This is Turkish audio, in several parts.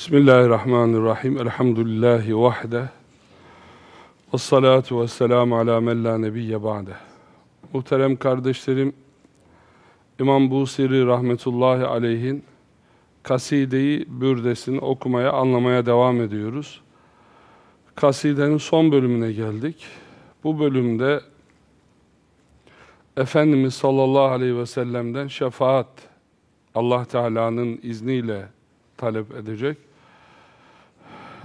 Bismillahirrahmanirrahim. Elhamdülillahi vahde. Ve salatu ve selamu ala men la nebiyye ba'de. Muhterem kardeşlerim, İmam Busiri rahmetullahi aleyhin kasideyi, bürdesini okumaya, anlamaya devam ediyoruz. Kasidenin son bölümüne geldik. Bu bölümde Efendimiz sallallahu aleyhi ve sellem'den şefaat Allah Teala'nın izniyle talep edecek.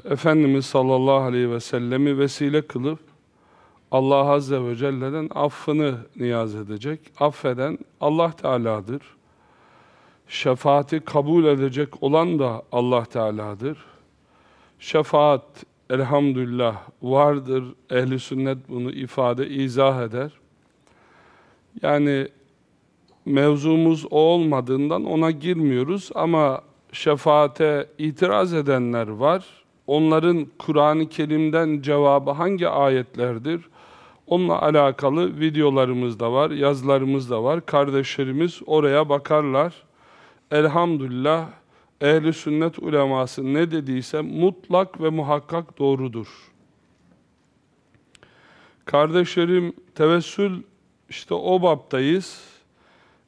Efendimiz sallallahu aleyhi ve sellemi vesile kılıp Allah azze ve celle'den affını niyaz edecek. Affeden Allah Teala'dır. Şefaati kabul edecek olan da Allah Teala'dır. Şefaat elhamdülillah vardır. Ehli sünnet bunu ifade, izah eder. Yani mevzumuz o olmadığından ona girmiyoruz ama şefaate itiraz edenler var. Onların Kur'an-ı Kerim'den cevabı hangi ayetlerdir? Onunla alakalı videolarımız da var, yazılarımız da var. Kardeşlerimiz oraya bakarlar. Elhamdülillah ehli sünnet uleması ne dediyse mutlak ve muhakkak doğrudur. Kardeşlerim tevessül işte o baptayız.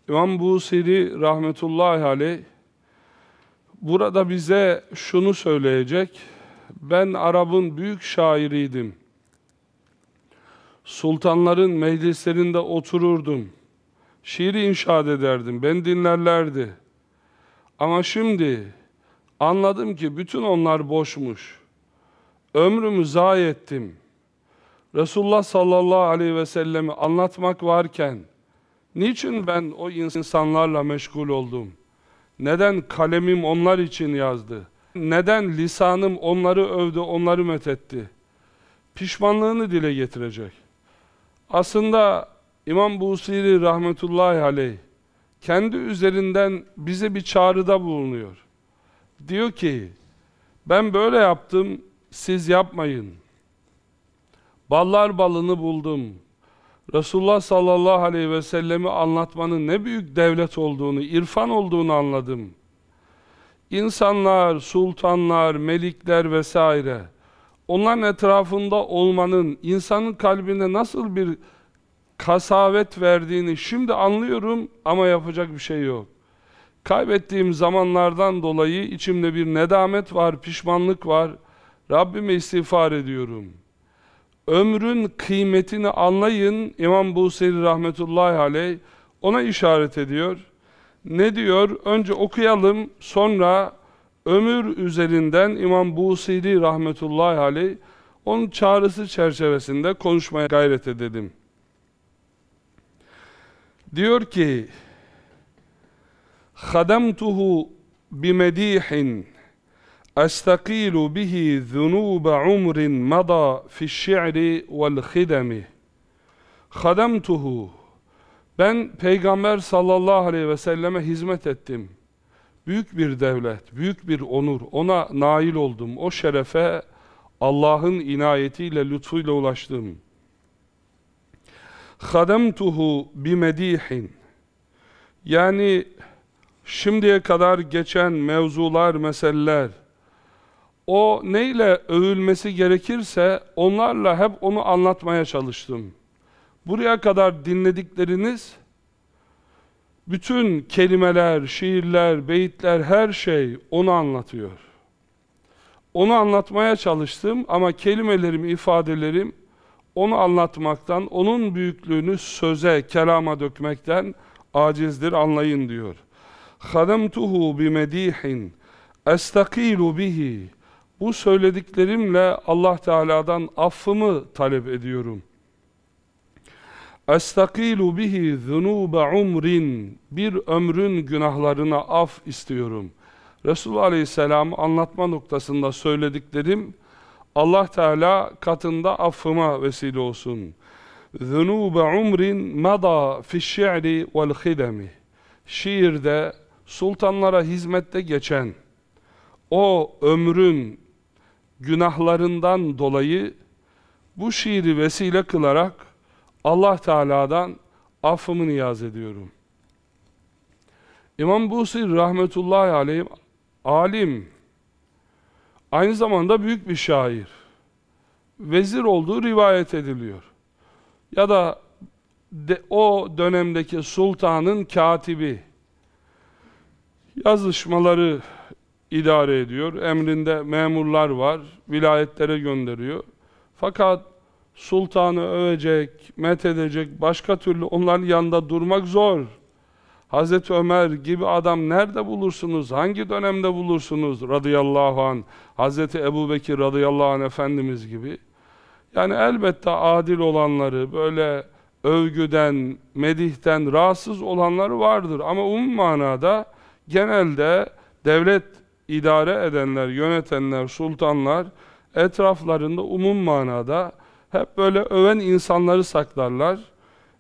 İmam Busiri rahmetullahi aleyh burada bize şunu söyleyecek. Ben Arap'ın büyük şairiydim. Sultanların meclislerinde otururdum. Şiiri inşaat ederdim. Ben dinlerlerdi. Ama şimdi anladım ki bütün onlar boşmuş. Ömrümü zayi ettim. Resulullah sallallahu aleyhi ve sellemi anlatmak varken niçin ben o insanlarla meşgul oldum? Neden kalemim onlar için yazdı? Neden lisanım onları övdü, onları methetti? Pişmanlığını dile getirecek. Aslında İmam Busiri rahmetullahi aleyh kendi üzerinden bize bir çağrıda bulunuyor. Diyor ki, ben böyle yaptım, siz yapmayın. Ballar balını buldum. Resulullah sallallahu aleyhi ve sellemi anlatmanın ne büyük devlet olduğunu, irfan olduğunu anladım. İnsanlar, sultanlar, melikler vesaire, onların etrafında olmanın insanın kalbine nasıl bir kasavet verdiğini şimdi anlıyorum ama yapacak bir şey yok. Kaybettiğim zamanlardan dolayı içimde bir nedamet var, pişmanlık var. Rabbime istiğfar ediyorum. Ömrün kıymetini anlayın. İmam Buseri rahmetullahi aleyh ona işaret ediyor. Ne diyor? Önce okuyalım, sonra ömür üzerinden İmam Busiri rahmetullahi aleyh onun çağrısı çerçevesinde konuşmaya gayret edelim. Diyor ki خَدَمْتُهُ بِمَد۪يحٍ أَسْتَقِيلُ بِهِ ذُنُوبَ عُمْرٍ مَضَى فِي الشِّعْرِ وَالْخِدَمِ خَدَمْتُهُ ben Peygamber sallallahu aleyhi ve selleme hizmet ettim. Büyük bir devlet, büyük bir onur. Ona nail oldum. O şerefe Allah'ın inayetiyle, lütfuyla ulaştım. Khademtuhu bimedihin. Yani şimdiye kadar geçen mevzular, meseleler o neyle övülmesi gerekirse onlarla hep onu anlatmaya çalıştım. Buraya kadar dinledikleriniz bütün kelimeler, şiirler, beyitler her şey onu anlatıyor. Onu anlatmaya çalıştım ama kelimelerim, ifadelerim onu anlatmaktan, onun büyüklüğünü söze, kelama dökmekten acizdir anlayın diyor. خَدَمْتُهُ بِمَد۪يحٍ اَسْتَقِيلُ بِهِ Bu söylediklerimle Allah Teala'dan affımı talep ediyorum. Estakilu bihi zunube umrin bir ömrün günahlarına af istiyorum. Resulullah Aleyhisselam anlatma noktasında söylediklerim Allah Teala katında affıma vesile olsun. Zunube umrin mada fi şi'ri vel hidemi. Şiirde sultanlara hizmette geçen o ömrün günahlarından dolayı bu şiiri vesile kılarak Allah Teala'dan affımı niyaz ediyorum. İmam Busir rahmetullahi aleyh alim Aynı zamanda büyük bir şair. Vezir olduğu rivayet ediliyor. Ya da de, o dönemdeki sultanın katibi yazışmaları idare ediyor. Emrinde memurlar var. Vilayetlere gönderiyor. Fakat sultanı övecek, met edecek, başka türlü onların yanında durmak zor. Hazreti Ömer gibi adam nerede bulursunuz? Hangi dönemde bulursunuz? Radıyallahu an. Hazreti Ebu Bekir radıyallahu an Efendimiz gibi. Yani elbette adil olanları, böyle övgüden, medihten rahatsız olanları vardır. Ama umum manada genelde devlet idare edenler, yönetenler, sultanlar etraflarında umum manada hep böyle öven insanları saklarlar.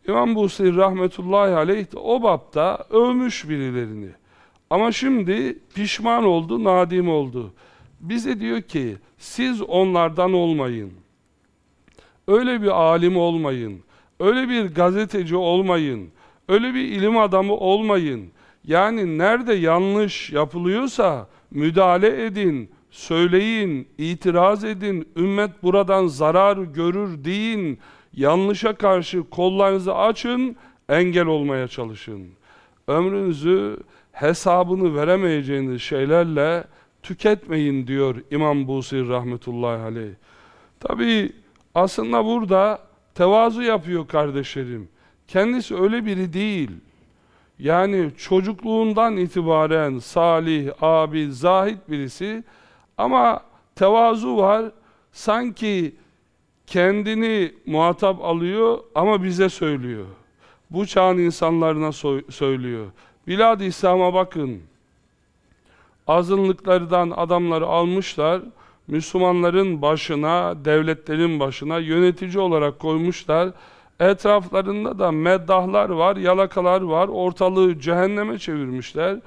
İmam Busir rahmetullahi aleyh o bapta övmüş birilerini. Ama şimdi pişman oldu, nadim oldu. Bize diyor ki siz onlardan olmayın. Öyle bir alim olmayın. Öyle bir gazeteci olmayın. Öyle bir ilim adamı olmayın. Yani nerede yanlış yapılıyorsa müdahale edin, söyleyin, itiraz edin, ümmet buradan zarar görür deyin, yanlışa karşı kollarınızı açın, engel olmaya çalışın. Ömrünüzü hesabını veremeyeceğiniz şeylerle tüketmeyin diyor İmam Busir rahmetullahi aleyh. Tabi aslında burada tevazu yapıyor kardeşlerim. Kendisi öyle biri değil. Yani çocukluğundan itibaren salih, abi, zahid birisi ama tevazu var. Sanki kendini muhatap alıyor ama bize söylüyor. Bu çağın insanlarına söylüyor. Bilad-ı İslam'a bakın. Azınlıklardan adamları almışlar. Müslümanların başına, devletlerin başına yönetici olarak koymuşlar. Etraflarında da meddahlar var, yalakalar var. Ortalığı cehenneme çevirmişler.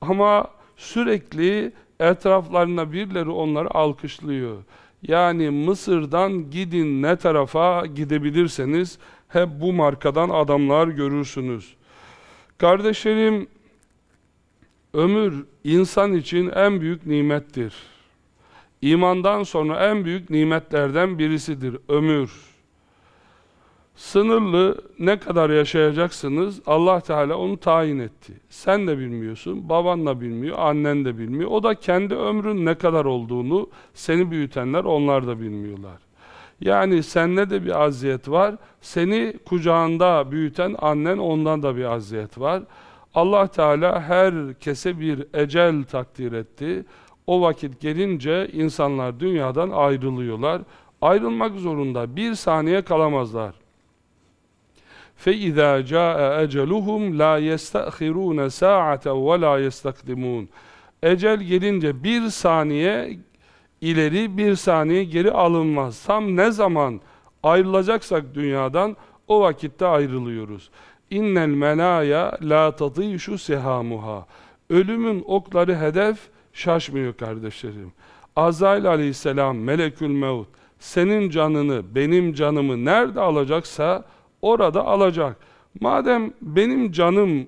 Ama sürekli etraflarına birileri onları alkışlıyor. Yani Mısır'dan gidin ne tarafa gidebilirseniz hep bu markadan adamlar görürsünüz. Kardeşlerim, ömür insan için en büyük nimettir. İmandan sonra en büyük nimetlerden birisidir ömür. Sınırlı ne kadar yaşayacaksınız Allah Teala onu tayin etti. Sen de bilmiyorsun, baban da bilmiyor, annen de bilmiyor. O da kendi ömrün ne kadar olduğunu seni büyütenler onlar da bilmiyorlar. Yani sende de bir aziyet var. Seni kucağında büyüten annen ondan da bir aziyet var. Allah Teala herkese bir ecel takdir etti. O vakit gelince insanlar dünyadan ayrılıyorlar. Ayrılmak zorunda. Bir saniye kalamazlar. فَاِذَا جَاءَ اَجَلُهُمْ لَا يَسْتَأْخِرُونَ سَاعَةً وَلَا يَسْتَقْدِمُونَ Ecel gelince bir saniye ileri bir saniye geri alınmaz. Tam ne zaman ayrılacaksak dünyadan o vakitte ayrılıyoruz. İnnel melaya la tatîşu sehamuha. Ölümün okları hedef şaşmıyor kardeşlerim. Azrail aleyhisselam melekül mevt senin canını benim canımı nerede alacaksa orada alacak. Madem benim canım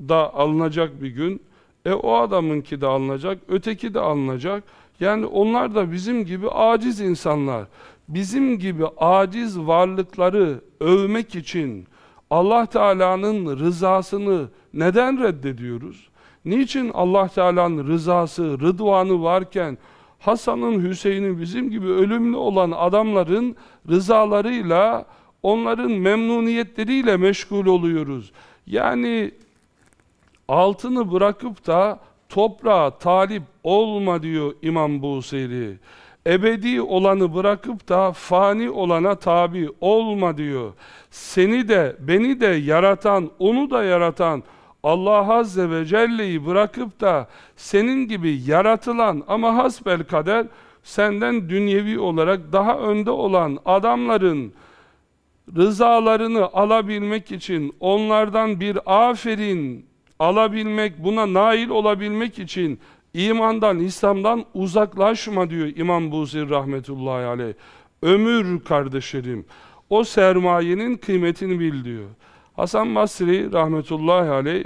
da alınacak bir gün, e o adamınki de alınacak, öteki de alınacak. Yani onlar da bizim gibi aciz insanlar. Bizim gibi aciz varlıkları övmek için Allah Teala'nın rızasını neden reddediyoruz? Niçin Allah Teala'nın rızası, rıdvanı varken Hasan'ın, Hüseyin'in bizim gibi ölümlü olan adamların rızalarıyla onların memnuniyetleriyle meşgul oluyoruz. Yani altını bırakıp da toprağa talip olma diyor İmam Busiri. Ebedi olanı bırakıp da fani olana tabi olma diyor. Seni de beni de yaratan, onu da yaratan Allah Azze ve Celle'yi bırakıp da senin gibi yaratılan ama hasbel kader senden dünyevi olarak daha önde olan adamların rızalarını alabilmek için onlardan bir aferin alabilmek, buna nail olabilmek için imandan, İslam'dan uzaklaşma diyor İmam Buzir rahmetullahi aleyh. Ömür kardeşlerim, o sermayenin kıymetini bil diyor. Hasan Basri rahmetullahi aleyh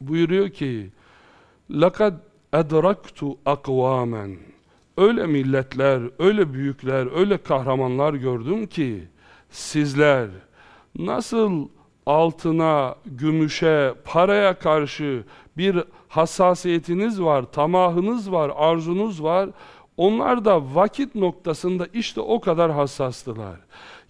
buyuruyor ki لَقَدْ اَدْرَكْتُ اَقْوَامًا öyle milletler, öyle büyükler, öyle kahramanlar gördüm ki sizler nasıl altına, gümüşe, paraya karşı bir hassasiyetiniz var, tamahınız var, arzunuz var. Onlar da vakit noktasında işte o kadar hassastılar.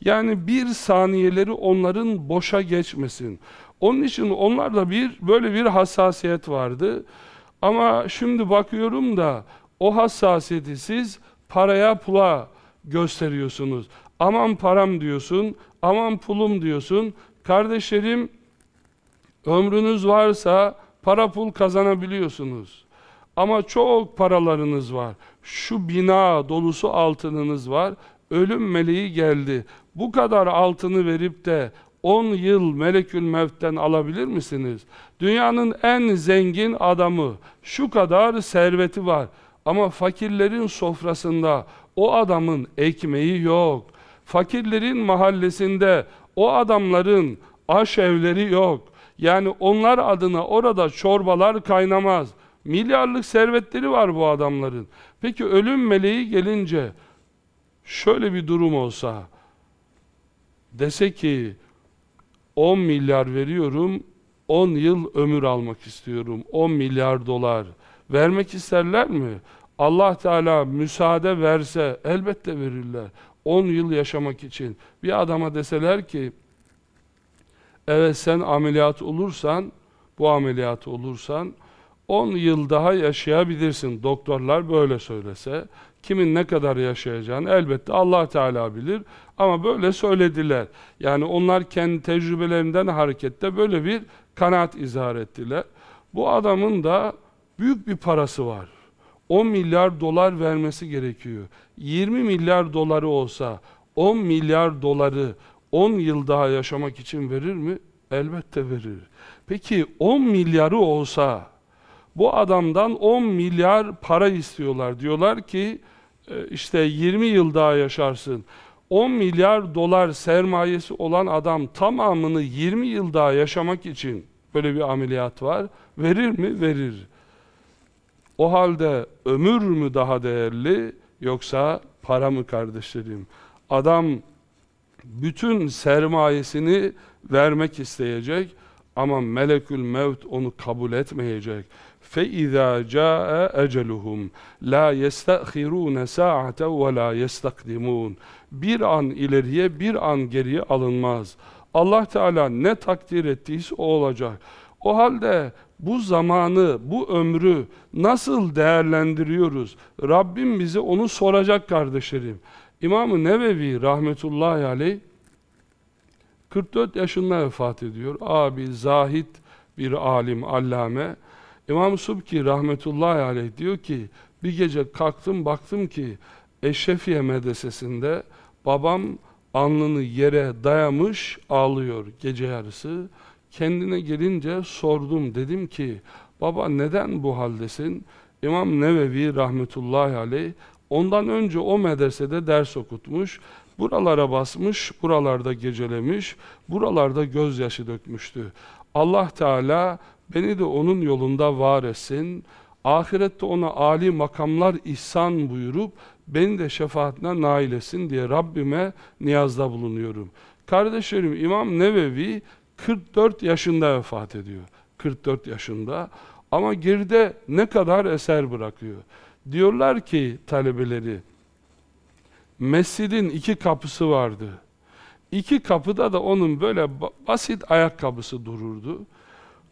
Yani bir saniyeleri onların boşa geçmesin. Onun için onlarda bir böyle bir hassasiyet vardı. Ama şimdi bakıyorum da o hassasiyeti siz paraya pula gösteriyorsunuz. Aman param diyorsun, aman pulum diyorsun. Kardeşlerim ömrünüz varsa para pul kazanabiliyorsunuz. Ama çok paralarınız var. Şu bina dolusu altınınız var. Ölüm meleği geldi. Bu kadar altını verip de 10 yıl melekül mevtten alabilir misiniz? Dünyanın en zengin adamı, şu kadar serveti var. Ama fakirlerin sofrasında o adamın ekmeği yok. Fakirlerin mahallesinde o adamların aş evleri yok. Yani onlar adına orada çorbalar kaynamaz. Milyarlık servetleri var bu adamların. Peki ölüm meleği gelince şöyle bir durum olsa dese ki 10 milyar veriyorum 10 yıl ömür almak istiyorum 10 milyar dolar vermek isterler mi? Allah Teala müsaade verse elbette verirler 10 yıl yaşamak için. Bir adama deseler ki evet sen ameliyat olursan bu ameliyat olursan 10 yıl daha yaşayabilirsin. Doktorlar böyle söylese kimin ne kadar yaşayacağını elbette Allah Teala bilir ama böyle söylediler. Yani onlar kendi tecrübelerinden hareketle böyle bir kanaat izhar ettiler. Bu adamın da büyük bir parası var 10 milyar dolar vermesi gerekiyor 20 milyar doları olsa 10 milyar doları 10 yıl daha yaşamak için verir mi? Elbette verir. Peki 10 milyarı olsa bu adamdan 10 milyar para istiyorlar. Diyorlar ki e, işte 20 yıl daha yaşarsın. 10 milyar dolar sermayesi olan adam tamamını 20 yıl daha yaşamak için böyle bir ameliyat var. Verir mi? Verir. O halde ömür mü daha değerli yoksa para mı kardeşlerim? Adam bütün sermayesini vermek isteyecek ama melekül mevt onu kabul etmeyecek. فَاِذَا جَاءَ اَجَلُهُمْ لَا يَسْتَأْخِرُونَ سَاعَةً وَلَا يَسْتَقْدِمُونَ Bir an ileriye bir an geriye alınmaz. Allah Teala ne takdir ettiyse o olacak. O halde bu zamanı, bu ömrü nasıl değerlendiriyoruz? Rabbim bize onu soracak kardeşlerim. İmam-ı Nevevi rahmetullahi aleyh 44 yaşında vefat ediyor. Abi zahit bir alim, allame. İmam Subki rahmetullahi aleyh diyor ki bir gece kalktım baktım ki Eşrefiye medresesinde babam alnını yere dayamış ağlıyor gece yarısı. Kendine gelince sordum dedim ki baba neden bu haldesin? İmam Nevevi rahmetullahi aleyh ondan önce o medresede ders okutmuş. Buralara basmış, buralarda gecelemiş, buralarda gözyaşı dökmüştü. Allah Teala beni de onun yolunda var etsin. Ahirette ona âli makamlar ihsan buyurup beni de şefaatine nail etsin diye Rabbime niyazda bulunuyorum. Kardeşlerim İmam Nevevi 44 yaşında vefat ediyor. 44 yaşında. Ama geride ne kadar eser bırakıyor. Diyorlar ki talebeleri, mescidin iki kapısı vardı. İki kapıda da onun böyle basit ayakkabısı dururdu.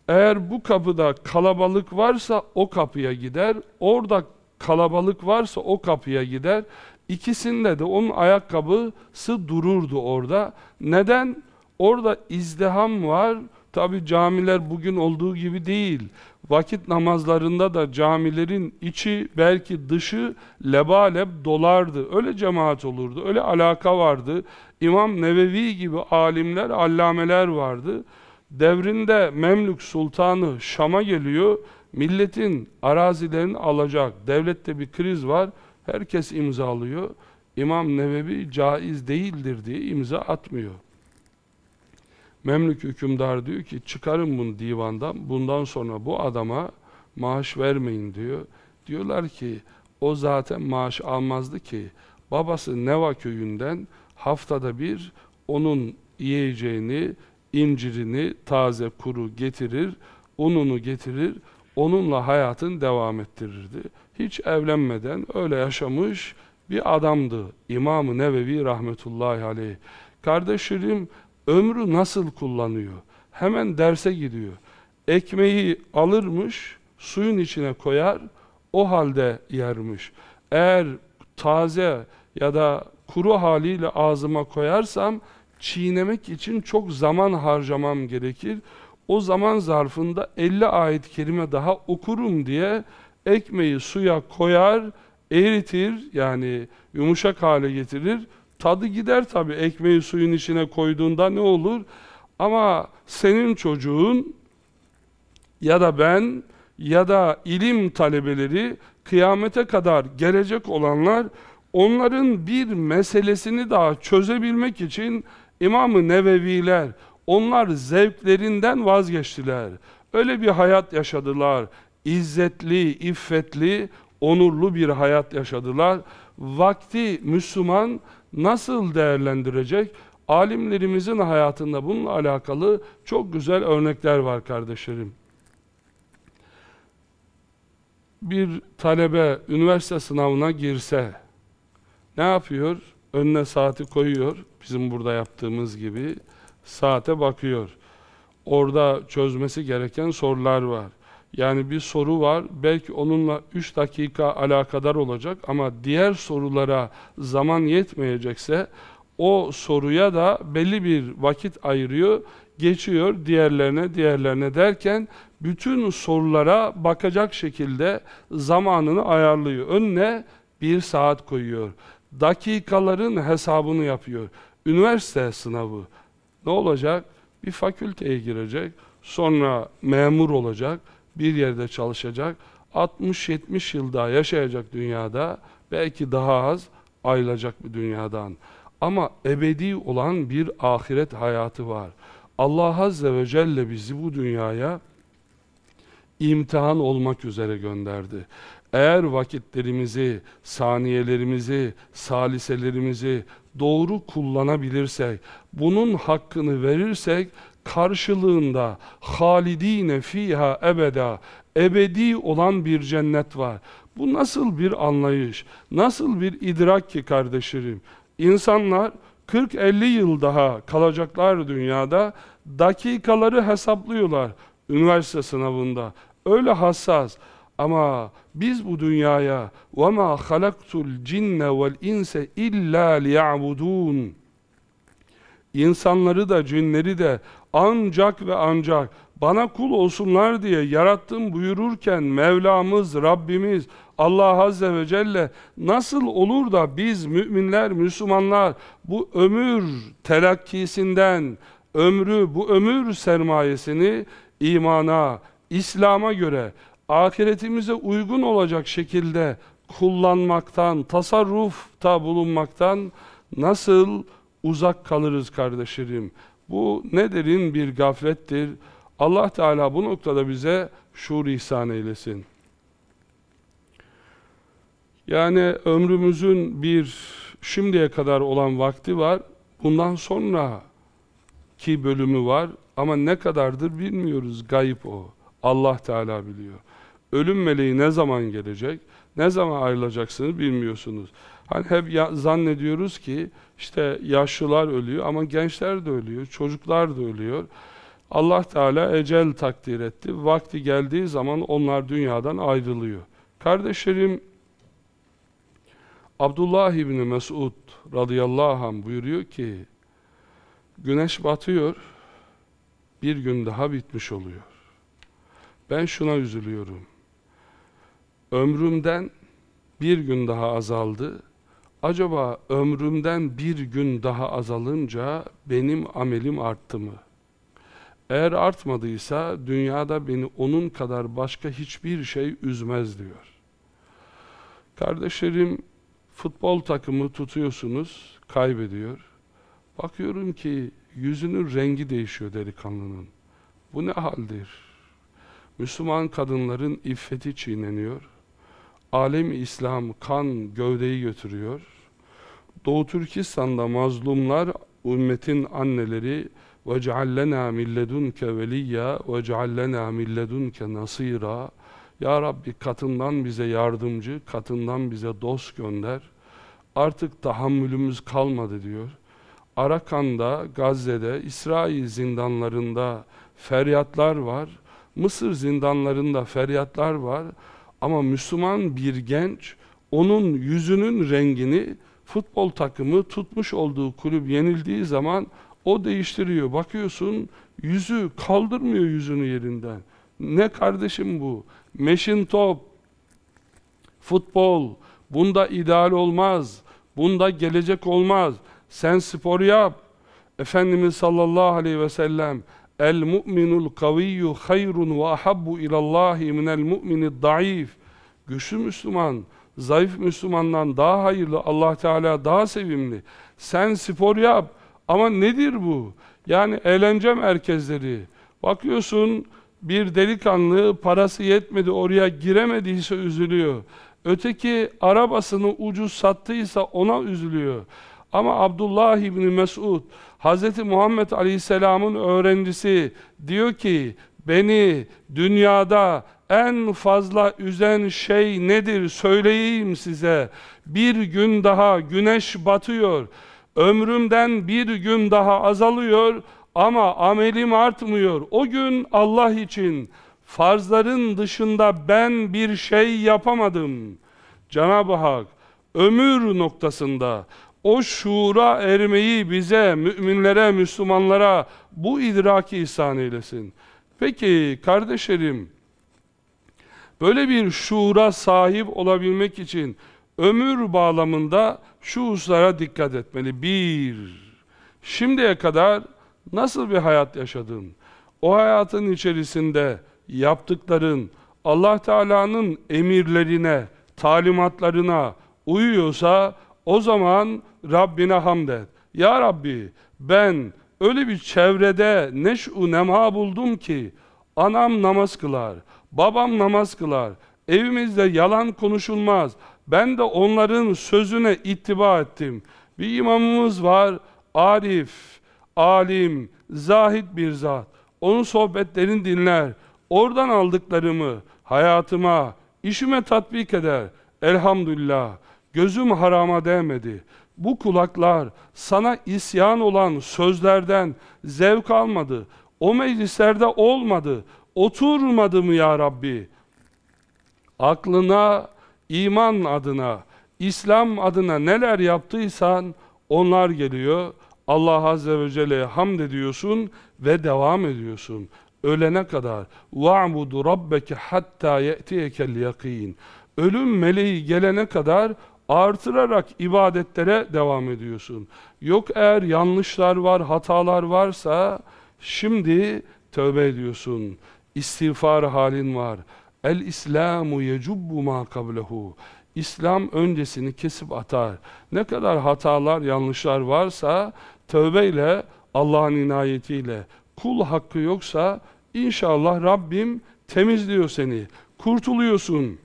Eğer bu kapıda kalabalık varsa o kapıya gider, orada kalabalık varsa o kapıya gider. İkisinde de onun ayakkabısı dururdu orada. Neden? Orada izdiham var. Tabi camiler bugün olduğu gibi değil. Vakit namazlarında da camilerin içi belki dışı lebalep dolardı. Öyle cemaat olurdu. Öyle alaka vardı. İmam Nevevi gibi alimler, allameler vardı. Devrinde Memlük Sultanı Şam'a geliyor. Milletin arazilerini alacak. Devlette bir kriz var. Herkes imzalıyor. İmam Nevevi caiz değildir diye imza atmıyor. Memlük hükümdar diyor ki çıkarın bunu divandan. Bundan sonra bu adama maaş vermeyin diyor. Diyorlar ki o zaten maaş almazdı ki. Babası Neva köyünden haftada bir onun yiyeceğini, incirini taze kuru getirir, ununu getirir, onunla hayatını devam ettirirdi. Hiç evlenmeden öyle yaşamış bir adamdı İmam-ı Nevevi rahmetullahi aleyh. Kardeşlerim ömrü nasıl kullanıyor? Hemen derse gidiyor. Ekmeği alırmış, suyun içine koyar, o halde yermiş. Eğer taze ya da kuru haliyle ağzıma koyarsam çiğnemek için çok zaman harcamam gerekir. O zaman zarfında 50 ayet kerime daha okurum diye ekmeği suya koyar, eritir yani yumuşak hale getirir. Tadı gider tabi ekmeği suyun içine koyduğunda ne olur? Ama senin çocuğun ya da ben ya da ilim talebeleri kıyamete kadar gelecek olanlar onların bir meselesini daha çözebilmek için İmam-ı Neveviler onlar zevklerinden vazgeçtiler. Öyle bir hayat yaşadılar. İzzetli, iffetli, onurlu bir hayat yaşadılar. Vakti Müslüman nasıl değerlendirecek? Alimlerimizin hayatında bununla alakalı çok güzel örnekler var kardeşlerim. Bir talebe üniversite sınavına girse ne yapıyor? Önüne saati koyuyor. Bizim burada yaptığımız gibi saate bakıyor. Orada çözmesi gereken sorular var. Yani bir soru var, belki onunla 3 dakika alakadar olacak ama diğer sorulara zaman yetmeyecekse o soruya da belli bir vakit ayırıyor, geçiyor diğerlerine diğerlerine derken bütün sorulara bakacak şekilde zamanını ayarlıyor. Önüne bir saat koyuyor. Dakikaların hesabını yapıyor. Üniversite sınavı ne olacak? Bir fakülteye girecek, sonra memur olacak, bir yerde çalışacak, 60-70 yıl daha yaşayacak dünyada, belki daha az ayrılacak bir dünyadan. Ama ebedi olan bir ahiret hayatı var. Allah Azze ve Celle bizi bu dünyaya imtihan olmak üzere gönderdi. Eğer vakitlerimizi, saniyelerimizi, saliselerimizi doğru kullanabilirsek, bunun hakkını verirsek, karşılığında halidine fiha ebeda ebedi olan bir cennet var. Bu nasıl bir anlayış, nasıl bir idrak ki kardeşlerim? İnsanlar 40-50 yıl daha kalacaklar dünyada, dakikaları hesaplıyorlar üniversite sınavında. Öyle hassas. Ama biz bu dünyaya وَمَا خَلَقْتُ الْجِنَّ وَالْاِنْسَ اِلَّا لِيَعْبُدُونَ İnsanları da cinleri de ancak ve ancak bana kul olsunlar diye yarattım buyururken Mevlamız, Rabbimiz, Allah Azze ve Celle nasıl olur da biz müminler, Müslümanlar bu ömür telakkisinden, ömrü, bu ömür sermayesini imana, İslam'a göre, ahiretimize uygun olacak şekilde kullanmaktan, tasarrufta bulunmaktan nasıl uzak kalırız kardeşlerim? Bu ne derin bir gaflettir. Allah Teala bu noktada bize şuur ihsan eylesin. Yani ömrümüzün bir şimdiye kadar olan vakti var. Bundan sonra ki bölümü var ama ne kadardır bilmiyoruz. Gayip o. Allah Teala biliyor. Ölüm meleği ne zaman gelecek? Ne zaman ayrılacaksınız bilmiyorsunuz. Hani hep ya, zannediyoruz ki işte yaşlılar ölüyor ama gençler de ölüyor, çocuklar da ölüyor. Allah Teala ecel takdir etti. Vakti geldiği zaman onlar dünyadan ayrılıyor. Kardeşlerim Abdullah İbni Mesud radıyallahu anh buyuruyor ki güneş batıyor bir gün daha bitmiş oluyor. Ben şuna üzülüyorum. Ömrümden bir gün daha azaldı. Acaba ömrümden bir gün daha azalınca benim amelim arttı mı? Eğer artmadıysa dünyada beni onun kadar başka hiçbir şey üzmez diyor. Kardeşlerim futbol takımı tutuyorsunuz, kaybediyor. Bakıyorum ki yüzünün rengi değişiyor delikanlının. Bu ne haldir? Müslüman kadınların iffeti çiğneniyor alem İslam kan gövdeyi götürüyor. Doğu Türkistan'da mazlumlar ümmetin anneleri وَجْعَلْ لَنَا مِنْ لَدُنْكَ وَلِيَّا وَجْعَلْ لَنَا مِنْ لَدُنْكَ نَصِيرًا Ya Rabbi katından bize yardımcı, katından bize dost gönder. Artık tahammülümüz kalmadı diyor. Arakan'da, Gazze'de, İsrail zindanlarında feryatlar var. Mısır zindanlarında feryatlar var. Ama Müslüman bir genç onun yüzünün rengini futbol takımı tutmuş olduğu kulüp yenildiği zaman o değiştiriyor. Bakıyorsun yüzü kaldırmıyor yüzünü yerinden. Ne kardeşim bu? Meşin top, futbol, bunda ideal olmaz. Bunda gelecek olmaz. Sen spor yap. Efendimiz sallallahu aleyhi ve sellem El mu'minul kaviyyu hayrun ve ahabbu ilallahi minel mu'minid daif. Güçlü Müslüman, zayıf Müslümandan daha hayırlı, Allah Teala daha sevimli. Sen spor yap ama nedir bu? Yani eğlence merkezleri. Bakıyorsun bir delikanlı parası yetmedi oraya giremediyse üzülüyor. Öteki arabasını ucuz sattıysa ona üzülüyor. Ama Abdullah İbni Mesud, Hz. Muhammed Aleyhisselam'ın öğrencisi diyor ki, beni dünyada en fazla üzen şey nedir söyleyeyim size. Bir gün daha güneş batıyor, ömrümden bir gün daha azalıyor ama amelim artmıyor. O gün Allah için farzların dışında ben bir şey yapamadım. Cenab-ı Hak ömür noktasında o şuura ermeyi bize, müminlere, Müslümanlara bu idraki ihsan eylesin. Peki kardeşlerim, böyle bir şuura sahip olabilmek için ömür bağlamında şu hususlara dikkat etmeli. Bir, şimdiye kadar nasıl bir hayat yaşadın? O hayatın içerisinde yaptıkların Allah Teala'nın emirlerine, talimatlarına uyuyorsa o zaman Rabbine hamd et. Ya Rabbi ben öyle bir çevrede neş'u nema buldum ki anam namaz kılar, babam namaz kılar, evimizde yalan konuşulmaz. Ben de onların sözüne ittiba ettim. Bir imamımız var, arif, alim, zahid bir zat. Onun sohbetlerini dinler. Oradan aldıklarımı hayatıma, işime tatbik eder. Elhamdülillah Gözüm harama değmedi. Bu kulaklar sana isyan olan sözlerden zevk almadı. O meclislerde olmadı. Oturmadı mı ya Rabbi? Aklına, iman adına, İslam adına neler yaptıysan onlar geliyor. Allah Azze ve Celle'ye hamd ediyorsun ve devam ediyorsun. Ölene kadar وَعْبُدُ رَبَّكَ حَتَّى يَأْتِيَكَ الْيَقِينَ Ölüm meleği gelene kadar artırarak ibadetlere devam ediyorsun. Yok eğer yanlışlar var, hatalar varsa şimdi tövbe ediyorsun. İstiğfar halin var. El İslamu yecubbu ma kablehu. İslam öncesini kesip atar. Ne kadar hatalar, yanlışlar varsa tövbeyle, Allah'ın inayetiyle, kul hakkı yoksa inşallah Rabbim temizliyor seni. Kurtuluyorsun.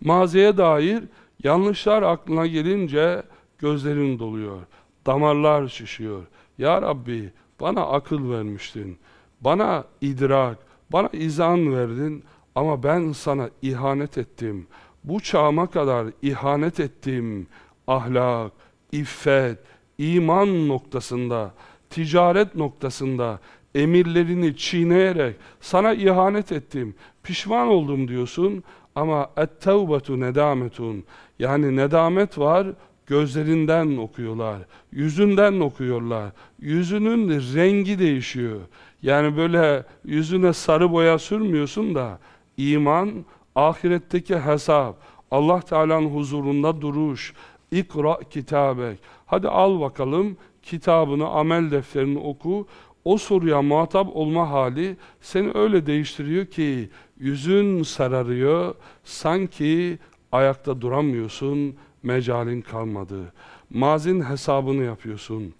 Maziye dair yanlışlar aklına gelince gözlerin doluyor. Damarlar şişiyor. Ya Rabbi bana akıl vermiştin. Bana idrak, bana izan verdin ama ben sana ihanet ettim. Bu çağıma kadar ihanet ettim. Ahlak, iffet, iman noktasında, ticaret noktasında emirlerini çiğneyerek sana ihanet ettim. Pişman oldum diyorsun ama et-tevbetu nedametun. Yani nedamet var, gözlerinden okuyorlar, yüzünden okuyorlar. Yüzünün rengi değişiyor. Yani böyle yüzüne sarı boya sürmüyorsun da iman, ahiretteki hesap, Allah Teala'nın huzurunda duruş, ikra kitabek. Hadi al bakalım kitabını, amel defterini oku. O soruya muhatap olma hali seni öyle değiştiriyor ki yüzün sararıyor, sanki ayakta duramıyorsun, mecalin kalmadı. Mazin hesabını yapıyorsun.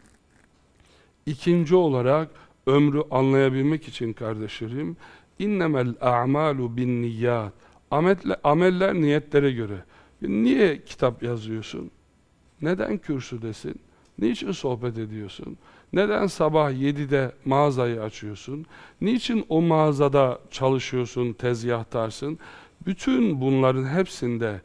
İkinci olarak ömrü anlayabilmek için kardeşlerim, innemel a'malu bin niyyat. Ameller, niyetlere göre. Niye kitap yazıyorsun? Neden kürsüdesin? Niçin sohbet ediyorsun? Neden sabah 7'de mağazayı açıyorsun? Niçin o mağazada çalışıyorsun, tezgahtarsın? Bütün bunların hepsinde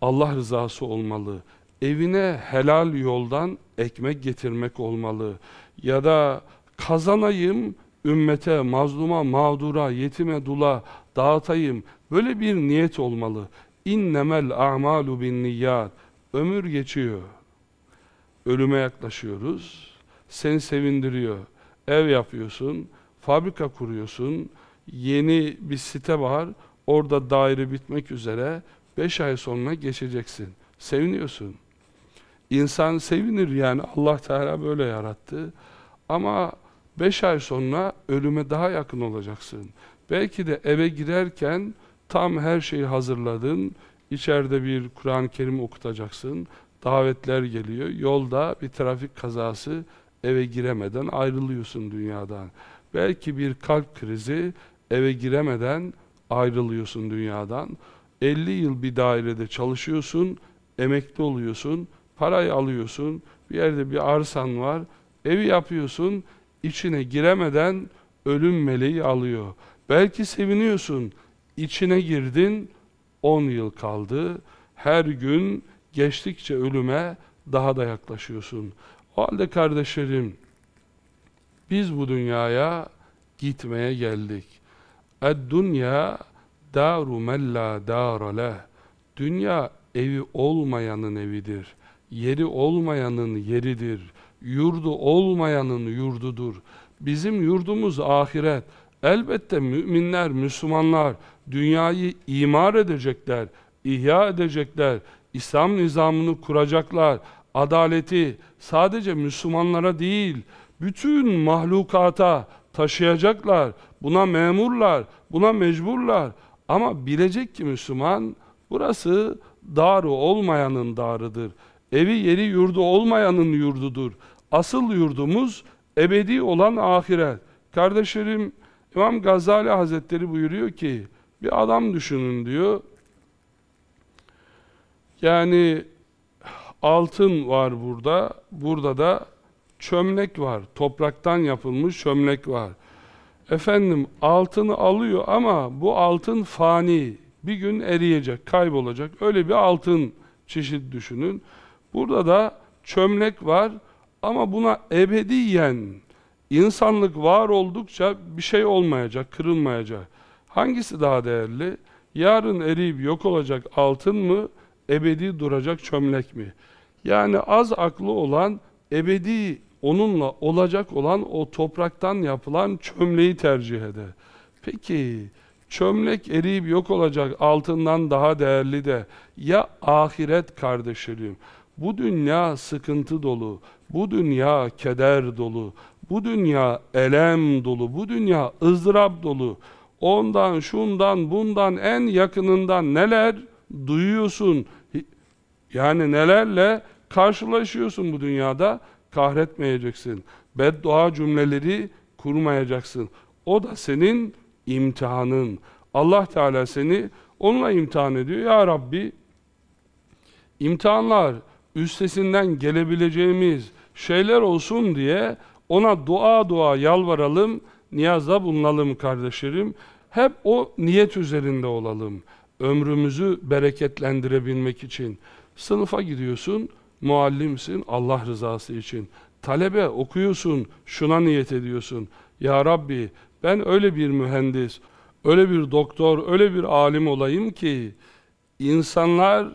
Allah rızası olmalı. Evine helal yoldan ekmek getirmek olmalı. Ya da kazanayım, ümmete, mazluma, mağdura, yetime, dula dağıtayım. Böyle bir niyet olmalı. İnnemel a'malu bin niyyat. Ömür geçiyor. Ölüme yaklaşıyoruz. Seni sevindiriyor. Ev yapıyorsun, fabrika kuruyorsun. Yeni bir site var. Orada daire bitmek üzere. Beş ay sonra geçeceksin. Seviniyorsun. İnsan sevinir yani Allah Teala böyle yarattı. Ama beş ay sonra ölüme daha yakın olacaksın. Belki de eve girerken tam her şeyi hazırladın. İçeride bir Kur'an-ı Kerim okutacaksın. Davetler geliyor. Yolda bir trafik kazası eve giremeden ayrılıyorsun dünyadan. Belki bir kalp krizi eve giremeden ayrılıyorsun dünyadan. 50 yıl bir dairede çalışıyorsun, emekli oluyorsun, parayı alıyorsun, bir yerde bir arsan var, evi yapıyorsun, içine giremeden ölüm meleği alıyor. Belki seviniyorsun, içine girdin, 10 yıl kaldı, her gün geçtikçe ölüme daha da yaklaşıyorsun. O halde kardeşlerim, biz bu dünyaya gitmeye geldik. Ed-dünya daru men la dara Dünya evi olmayanın evidir. Yeri olmayanın yeridir. Yurdu olmayanın yurdudur. Bizim yurdumuz ahiret. Elbette müminler, Müslümanlar dünyayı imar edecekler, ihya edecekler, İslam nizamını kuracaklar, adaleti sadece Müslümanlara değil, bütün mahlukata taşıyacaklar, buna memurlar, buna mecburlar. Ama bilecek ki Müslüman, burası darı olmayanın darıdır. Evi yeri yurdu olmayanın yurdudur. Asıl yurdumuz ebedi olan ahiret. Kardeşlerim, İmam Gazali Hazretleri buyuruyor ki, bir adam düşünün diyor. Yani altın var burada, burada da çömlek var. Topraktan yapılmış çömlek var. Efendim altını alıyor ama bu altın fani. Bir gün eriyecek, kaybolacak. Öyle bir altın çeşit düşünün. Burada da çömlek var ama buna ebediyen insanlık var oldukça bir şey olmayacak, kırılmayacak. Hangisi daha değerli? Yarın eriyip yok olacak altın mı, ebedi duracak çömlek mi? Yani az aklı olan ebedi onunla olacak olan o topraktan yapılan çömleği tercih eder. Peki çömlek eriyip yok olacak altından daha değerli de ya ahiret kardeşlerim? Bu dünya sıkıntı dolu, bu dünya keder dolu, bu dünya elem dolu, bu dünya ızdırap dolu. Ondan, şundan, bundan, en yakınından neler duyuyorsun? Yani nelerle karşılaşıyorsun bu dünyada? Kahretmeyeceksin. Beddua cümleleri kurmayacaksın. O da senin imtihanın. Allah Teala seni onunla imtihan ediyor. Ya Rabbi, imtihanlar üstesinden gelebileceğimiz şeyler olsun diye ona dua dua yalvaralım, niyazda bulunalım kardeşlerim. Hep o niyet üzerinde olalım. Ömrümüzü bereketlendirebilmek için. Sınıfa gidiyorsun, muallimsin Allah rızası için. Talebe okuyorsun, şuna niyet ediyorsun. Ya Rabbi ben öyle bir mühendis, öyle bir doktor, öyle bir alim olayım ki insanlar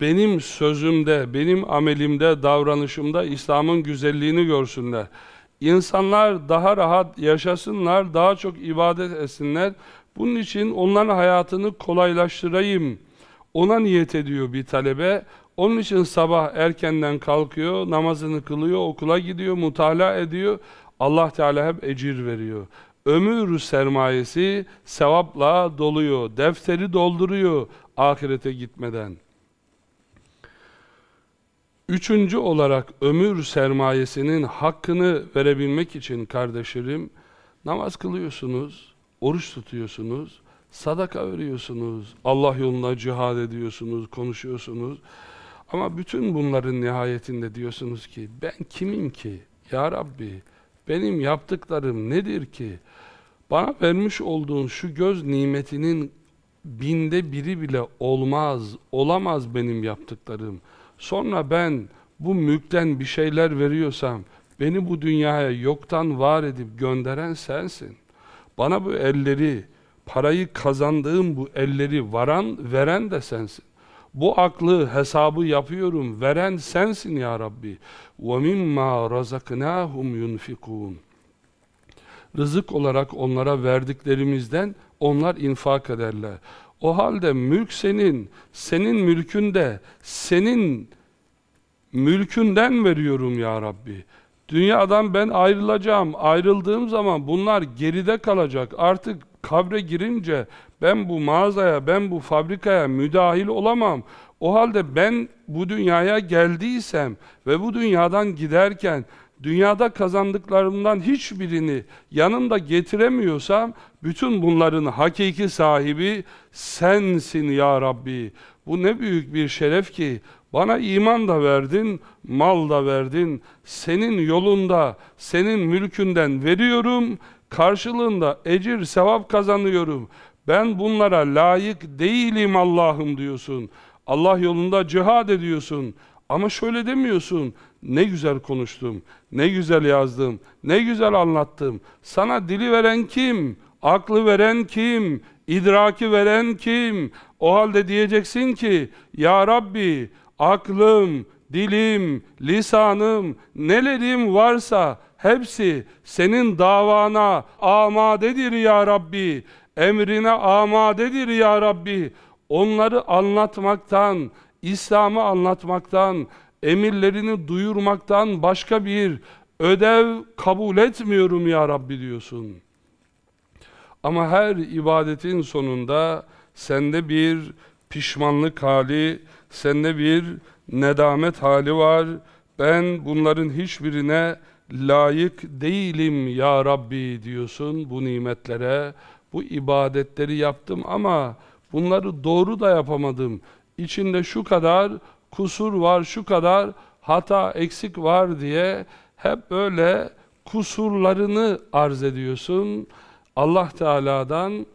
benim sözümde, benim amelimde, davranışımda İslam'ın güzelliğini görsünler. İnsanlar daha rahat yaşasınlar, daha çok ibadet etsinler. Bunun için onların hayatını kolaylaştırayım. Ona niyet ediyor bir talebe. Onun için sabah erkenden kalkıyor, namazını kılıyor, okula gidiyor, mutala ediyor. Allah Teala hep ecir veriyor. Ömür sermayesi sevapla doluyor. Defteri dolduruyor ahirete gitmeden. Üçüncü olarak ömür sermayesinin hakkını verebilmek için kardeşlerim namaz kılıyorsunuz, oruç tutuyorsunuz, sadaka veriyorsunuz, Allah yolunda cihad ediyorsunuz, konuşuyorsunuz. Ama bütün bunların nihayetinde diyorsunuz ki ben kimim ki? Ya Rabbi benim yaptıklarım nedir ki? Bana vermiş olduğun şu göz nimetinin binde biri bile olmaz, olamaz benim yaptıklarım. Sonra ben bu mülkten bir şeyler veriyorsam, beni bu dünyaya yoktan var edip gönderen sensin. Bana bu elleri, parayı kazandığım bu elleri varan, veren de sensin. Bu aklı, hesabı yapıyorum. Veren sensin ya Rabbi. وَمِمَّا رَزَقْنَاهُمْ يُنْفِقُونَ Rızık olarak onlara verdiklerimizden onlar infak ederler. O halde mülk senin, senin mülkünde, senin mülkünden veriyorum ya Rabbi. Dünyadan ben ayrılacağım. Ayrıldığım zaman bunlar geride kalacak. Artık kabre girince ben bu mağazaya, ben bu fabrikaya müdahil olamam. O halde ben bu dünyaya geldiysem ve bu dünyadan giderken dünyada kazandıklarımdan hiçbirini yanımda getiremiyorsam bütün bunların hakiki sahibi sensin ya Rabbi. Bu ne büyük bir şeref ki bana iman da verdin, mal da verdin. Senin yolunda, senin mülkünden veriyorum. Karşılığında ecir, sevap kazanıyorum. Ben bunlara layık değilim Allah'ım diyorsun. Allah yolunda cihad ediyorsun. Ama şöyle demiyorsun. Ne güzel konuştum, ne güzel yazdım, ne güzel anlattım. Sana dili veren kim? Aklı veren kim? İdraki veren kim? O halde diyeceksin ki, Ya Rabbi, aklım, dilim, lisanım, nelerim varsa hepsi senin davana amadedir ya Rabbi. Emrine amadedir ya Rabbi. Onları anlatmaktan, İslam'ı anlatmaktan, emirlerini duyurmaktan başka bir ödev kabul etmiyorum ya Rabbi diyorsun. Ama her ibadetin sonunda sende bir pişmanlık hali, sende bir nedamet hali var. Ben bunların hiçbirine layık değilim ya Rabbi diyorsun bu nimetlere. Bu ibadetleri yaptım ama bunları doğru da yapamadım. İçinde şu kadar kusur var, şu kadar hata, eksik var diye hep böyle kusurlarını arz ediyorsun. Allah Teala'dan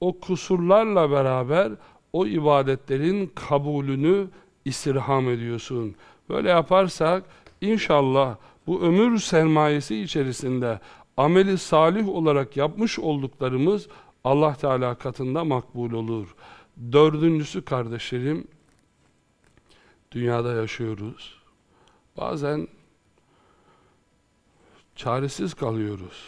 o kusurlarla beraber o ibadetlerin kabulünü istirham ediyorsun. Böyle yaparsak inşallah bu ömür sermayesi içerisinde ameli salih olarak yapmış olduklarımız Allah Teala katında makbul olur. Dördüncüsü kardeşlerim, dünyada yaşıyoruz. Bazen çaresiz kalıyoruz.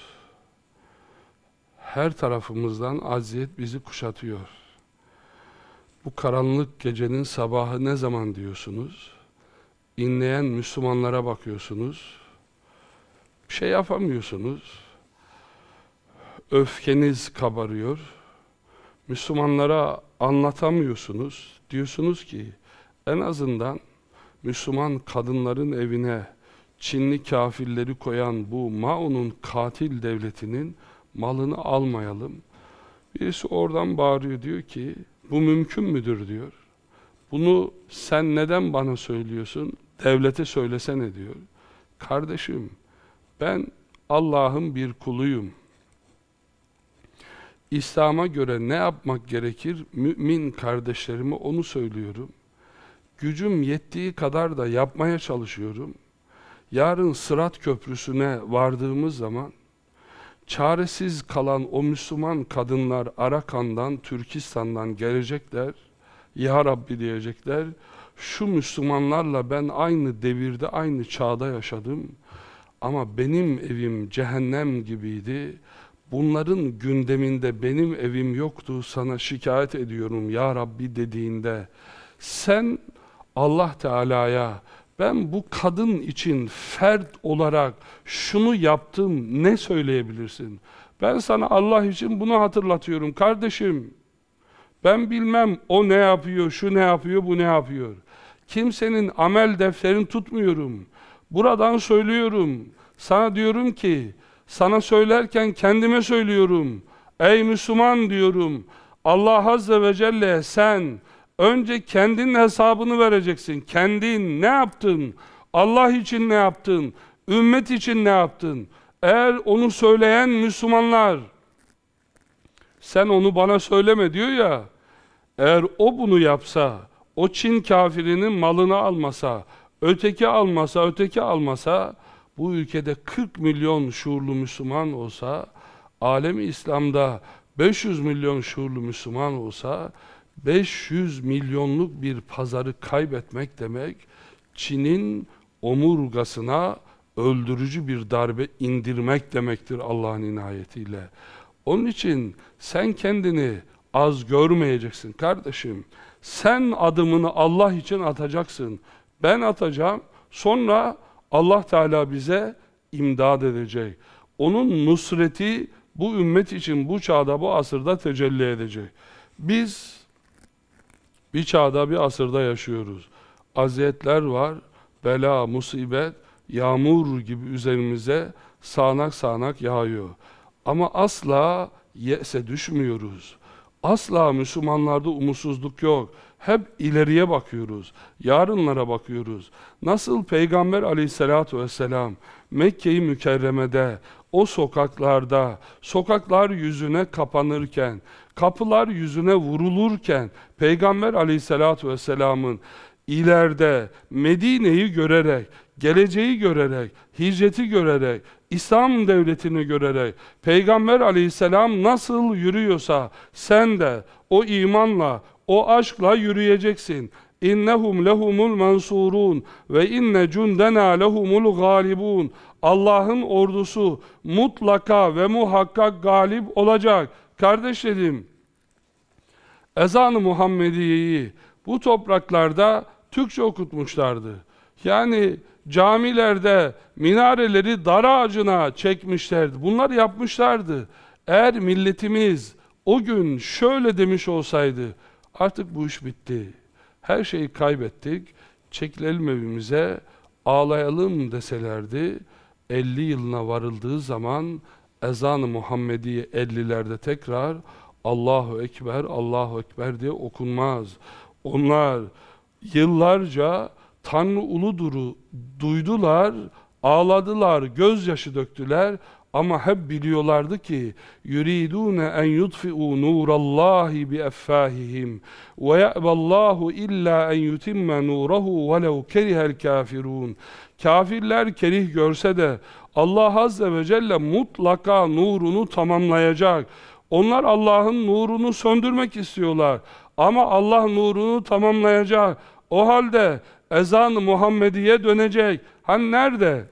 Her tarafımızdan aziyet bizi kuşatıyor. Bu karanlık gecenin sabahı ne zaman diyorsunuz? İnleyen Müslümanlara bakıyorsunuz. Şey yapamıyorsunuz. Öfkeniz kabarıyor. Müslümanlara anlatamıyorsunuz. Diyorsunuz ki en azından Müslüman kadınların evine Çinli kafirleri koyan bu Mao'nun katil devletinin malını almayalım. Birisi oradan bağırıyor diyor ki bu mümkün müdür diyor. Bunu sen neden bana söylüyorsun? Devlete söylesene diyor. Kardeşim ben Allah'ın bir kuluyum. İslam'a göre ne yapmak gerekir? Mümin kardeşlerime onu söylüyorum. Gücüm yettiği kadar da yapmaya çalışıyorum. Yarın Sırat Köprüsü'ne vardığımız zaman çaresiz kalan o Müslüman kadınlar Arakan'dan, Türkistan'dan gelecekler. Ya Rabbi diyecekler. Şu Müslümanlarla ben aynı devirde, aynı çağda yaşadım. Ama benim evim cehennem gibiydi. Bunların gündeminde benim evim yoktu sana şikayet ediyorum ya Rabbi dediğinde sen Allah Teala'ya ben bu kadın için fert olarak şunu yaptım ne söyleyebilirsin? Ben sana Allah için bunu hatırlatıyorum kardeşim. Ben bilmem o ne yapıyor, şu ne yapıyor, bu ne yapıyor. Kimsenin amel defterini tutmuyorum. Buradan söylüyorum. Sana diyorum ki, sana söylerken kendime söylüyorum. Ey Müslüman diyorum. Allah Azze ve Celle sen önce kendin hesabını vereceksin. Kendin ne yaptın? Allah için ne yaptın? Ümmet için ne yaptın? Eğer onu söyleyen Müslümanlar sen onu bana söyleme diyor ya eğer o bunu yapsa o Çin kafirinin malını almasa öteki almasa öteki almasa bu ülkede 40 milyon şuurlu Müslüman olsa alemi İslam'da 500 milyon şuurlu Müslüman olsa 500 milyonluk bir pazarı kaybetmek demek Çin'in omurgasına öldürücü bir darbe indirmek demektir Allah'ın inayetiyle. Onun için sen kendini az görmeyeceksin kardeşim. Sen adımını Allah için atacaksın. Ben atacağım. Sonra Allah Teala bize imdad edecek. Onun nusreti bu ümmet için bu çağda bu asırda tecelli edecek. Biz bir çağda bir asırda yaşıyoruz. Aziyetler var, bela, musibet, yağmur gibi üzerimize sağanak sağanak yağıyor. Ama asla yese düşmüyoruz. Asla Müslümanlarda umutsuzluk yok. Hep ileriye bakıyoruz. Yarınlara bakıyoruz. Nasıl Peygamber aleyhissalatu vesselam Mekke-i Mükerreme'de o sokaklarda, sokaklar yüzüne kapanırken, kapılar yüzüne vurulurken Peygamber aleyhissalatu vesselamın ileride Medine'yi görerek, geleceği görerek, hicreti görerek, İslam devletini görerek, Peygamber aleyhisselam nasıl yürüyorsa sen de o imanla, o aşkla yürüyeceksin. İnnehum lehumul mansurun ve inne cundena lehumul galibun. Allah'ın ordusu mutlaka ve muhakkak galip olacak. Kardeşlerim, ezan-ı Muhammediye'yi bu topraklarda Türkçe okutmuşlardı. Yani camilerde minareleri dar ağacına çekmişlerdi. Bunlar yapmışlardı. Eğer milletimiz o gün şöyle demiş olsaydı, artık bu iş bitti. Her şeyi kaybettik. Çekilelim evimize, ağlayalım deselerdi. 50 yılına varıldığı zaman ezan-ı Muhammediye 50'lerde tekrar Allahu Ekber, Allahu Ekber diye okunmaz. Onlar yıllarca Tanrı uluduru duydular, ağladılar, gözyaşı döktüler ama hep biliyorlardı ki yuridune en yutfi'u nurallahi bi effahihim ve ya'ballahu illa en yutimma nurahu velev kerihel kafirun. Kafirler kerih görse de Allah azze ve celle mutlaka nurunu tamamlayacak. Onlar Allah'ın nurunu söndürmek istiyorlar. Ama Allah nurunu tamamlayacak. O halde ezan-ı Muhammediye dönecek. Hani nerede?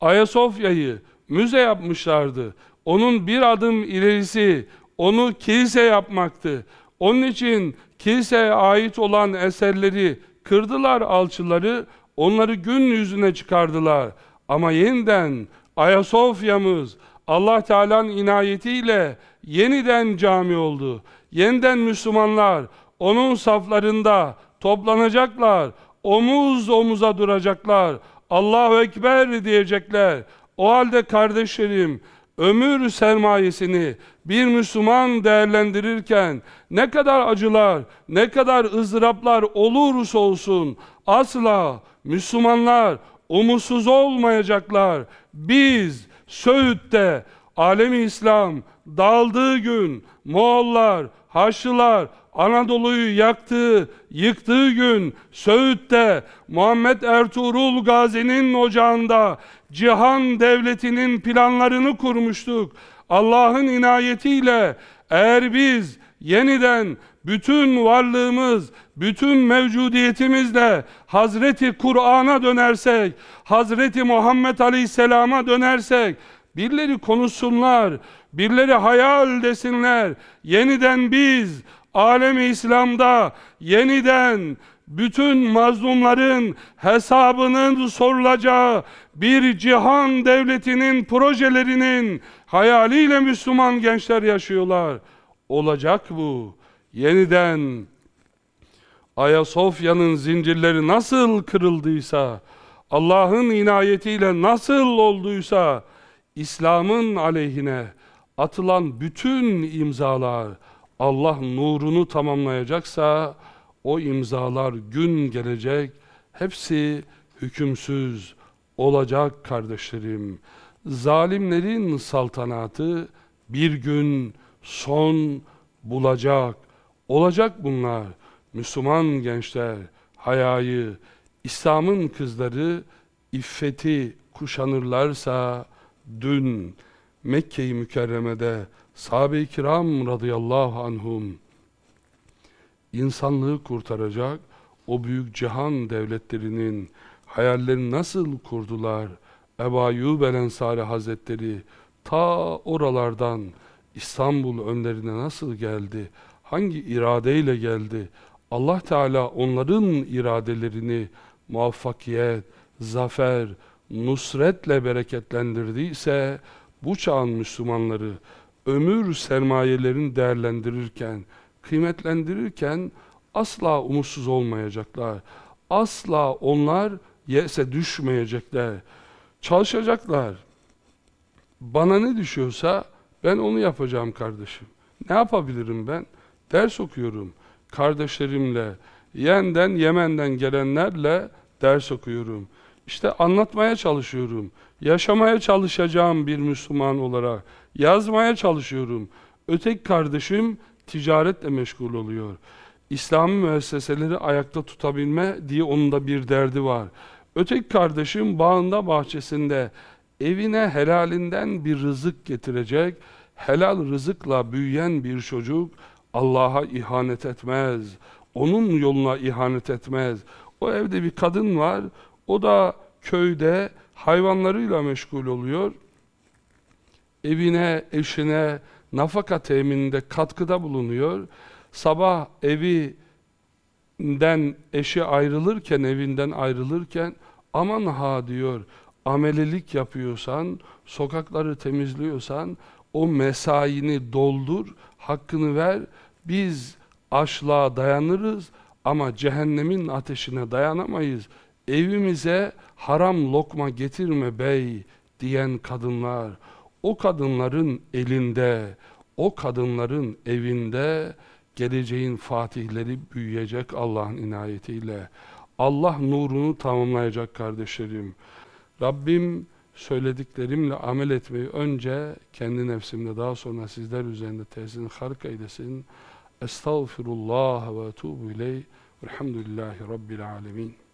Ayasofya'yı müze yapmışlardı. Onun bir adım ilerisi onu kilise yapmaktı. Onun için kiliseye ait olan eserleri kırdılar alçıları, onları gün yüzüne çıkardılar. Ama yeniden Ayasofya'mız Allah Teala'nın inayetiyle yeniden cami oldu. Yeniden Müslümanlar onun saflarında toplanacaklar. Omuz omuza duracaklar. Allahu Ekber diyecekler. O halde kardeşlerim, ömür sermayesini bir Müslüman değerlendirirken ne kadar acılar, ne kadar ızdıraplar olursa olsun asla Müslümanlar umutsuz olmayacaklar. Biz Söğüt'te alemi İslam dağıldığı gün Moğollar, Haçlılar, Anadolu'yu yaktığı, yıktığı gün Söğüt'te Muhammed Ertuğrul Gazi'nin ocağında cihan devletinin planlarını kurmuştuk. Allah'ın inayetiyle eğer biz yeniden bütün varlığımız, bütün mevcudiyetimizle Hazreti Kur'an'a dönersek, Hazreti Muhammed Aleyhisselam'a dönersek, birileri konuşsunlar, birileri hayal desinler, yeniden biz alemi İslam'da yeniden bütün mazlumların hesabının sorulacağı bir cihan devletinin projelerinin hayaliyle Müslüman gençler yaşıyorlar. Olacak bu. Yeniden Ayasofya'nın zincirleri nasıl kırıldıysa, Allah'ın inayetiyle nasıl olduysa, İslam'ın aleyhine atılan bütün imzalar, Allah nurunu tamamlayacaksa o imzalar gün gelecek hepsi hükümsüz olacak kardeşlerim. Zalimlerin saltanatı bir gün son bulacak. Olacak bunlar. Müslüman gençler hayayı, İslam'ın kızları iffeti kuşanırlarsa dün Mekke-i Mükerreme'de sahabe-i kiram radıyallahu anhum insanlığı kurtaracak o büyük cihan devletlerinin hayallerini nasıl kurdular? Ebu Ayyub Hazretleri ta oralardan İstanbul önlerine nasıl geldi? Hangi iradeyle geldi? Allah Teala onların iradelerini muvaffakiyet, zafer, nusretle bereketlendirdiyse bu çağın Müslümanları ömür sermayelerini değerlendirirken, kıymetlendirirken asla umutsuz olmayacaklar. Asla onlar yese düşmeyecekler. Çalışacaklar. Bana ne düşüyorsa ben onu yapacağım kardeşim. Ne yapabilirim ben? Ders okuyorum. Kardeşlerimle, Yen'den, Yemen'den gelenlerle ders okuyorum. İşte anlatmaya çalışıyorum. Yaşamaya çalışacağım bir Müslüman olarak. Yazmaya çalışıyorum. Öteki kardeşim ticaretle meşgul oluyor. İslami müesseseleri ayakta tutabilme diye onun da bir derdi var. Öteki kardeşim bağında bahçesinde evine helalinden bir rızık getirecek, helal rızıkla büyüyen bir çocuk Allah'a ihanet etmez, onun yoluna ihanet etmez. O evde bir kadın var, o da köyde hayvanlarıyla meşgul oluyor. Evine, eşine, nafaka temininde katkıda bulunuyor. Sabah evinden eşi ayrılırken, evinden ayrılırken aman ha diyor, amelilik yapıyorsan, sokakları temizliyorsan o mesaini doldur, hakkını ver. Biz açlığa dayanırız ama cehennemin ateşine dayanamayız. Evimize haram lokma getirme bey diyen kadınlar, o kadınların elinde, o kadınların evinde geleceğin fatihleri büyüyecek Allah'ın inayetiyle. Allah nurunu tamamlayacak kardeşlerim. Rabbim söylediklerimle amel etmeyi önce kendi nefsimde daha sonra sizler üzerinde tesirini hark eylesin. Estağfirullah ve etubu ileyh. Velhamdülillahi Rabbil alemin.